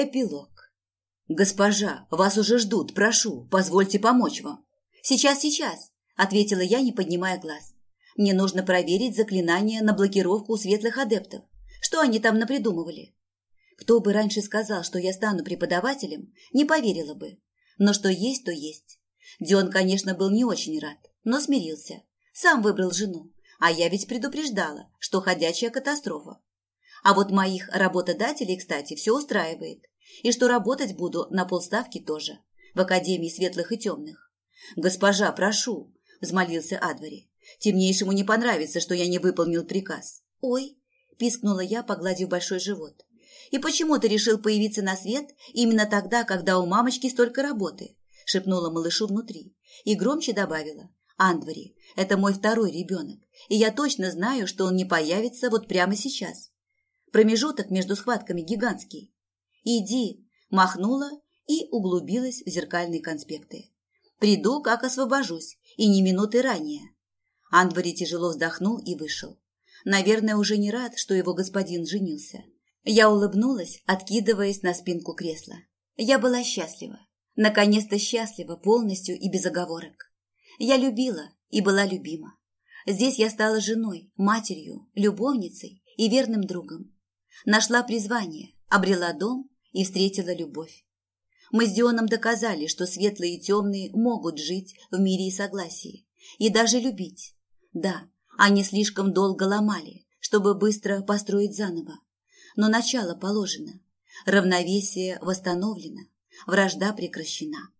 Эпилог. «Госпожа, вас уже ждут, прошу, позвольте помочь вам». «Сейчас, сейчас», – ответила я, не поднимая глаз. «Мне нужно проверить заклинание на блокировку у светлых адептов. Что они там напридумывали?» Кто бы раньше сказал, что я стану преподавателем, не поверила бы. Но что есть, то есть. Дион, конечно, был не очень рад, но смирился. Сам выбрал жену. А я ведь предупреждала, что ходячая катастрофа. А вот моих работодателей, кстати, все устраивает. И что работать буду на полставки тоже. В Академии светлых и темных. «Госпожа, прошу», – взмолился Адвари. «Темнейшему не понравится, что я не выполнил приказ». «Ой», – пискнула я, погладив большой живот. «И почему ты решил появиться на свет именно тогда, когда у мамочки столько работы?» – шепнула малышу внутри. И громче добавила. «Андвари, это мой второй ребенок, и я точно знаю, что он не появится вот прямо сейчас. Промежуток между схватками гигантский. «Иди!» – махнула и углубилась в зеркальные конспекты. «Приду, как освобожусь, и не минуты ранее». Анвари тяжело вздохнул и вышел. Наверное, уже не рад, что его господин женился. Я улыбнулась, откидываясь на спинку кресла. Я была счастлива. Наконец-то счастлива полностью и без оговорок. Я любила и была любима. Здесь я стала женой, матерью, любовницей и верным другом. Нашла призвание, обрела дом и встретила любовь. Мы с Дионом доказали, что светлые и темные могут жить в мире и согласии, и даже любить. Да, они слишком долго ломали, чтобы быстро построить заново. Но начало положено, равновесие восстановлено, вражда прекращена.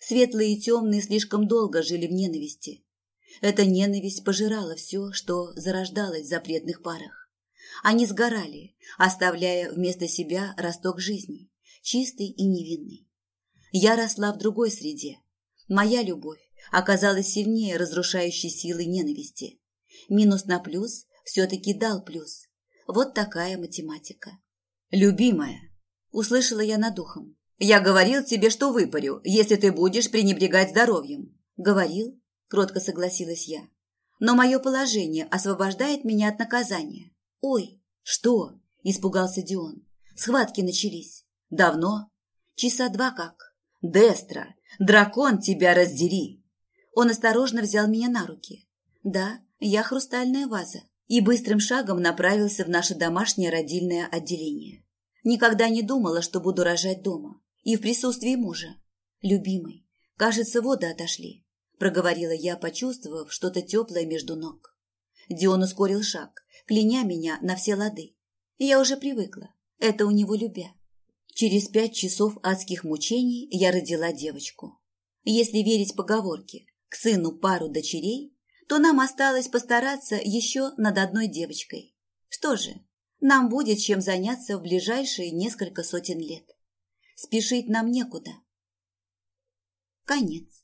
Светлые и темные слишком долго жили в ненависти. Эта ненависть пожирала все, что зарождалось в запретных парах. Они сгорали, оставляя вместо себя росток жизни, чистый и невинный. Я росла в другой среде. Моя любовь оказалась сильнее разрушающей силы ненависти. Минус на плюс все-таки дал плюс. Вот такая математика. «Любимая», — услышала я над ухом, — «я говорил тебе, что выпарю, если ты будешь пренебрегать здоровьем». «Говорил», — кротко согласилась я. «Но мое положение освобождает меня от наказания. «Ой, что?» – испугался Дион. «Схватки начались. Давно?» «Часа два как». «Дестра, дракон тебя раздери!» Он осторожно взял меня на руки. «Да, я хрустальная ваза» и быстрым шагом направился в наше домашнее родильное отделение. Никогда не думала, что буду рожать дома и в присутствии мужа. «Любимый, кажется, воды отошли», – проговорила я, почувствовав что-то теплое между ног. Дион ускорил шаг, кляня меня на все лады. Я уже привыкла, это у него любя. Через пять часов адских мучений я родила девочку. Если верить поговорке «к сыну пару дочерей», то нам осталось постараться еще над одной девочкой. Что же, нам будет чем заняться в ближайшие несколько сотен лет. Спешить нам некуда. Конец.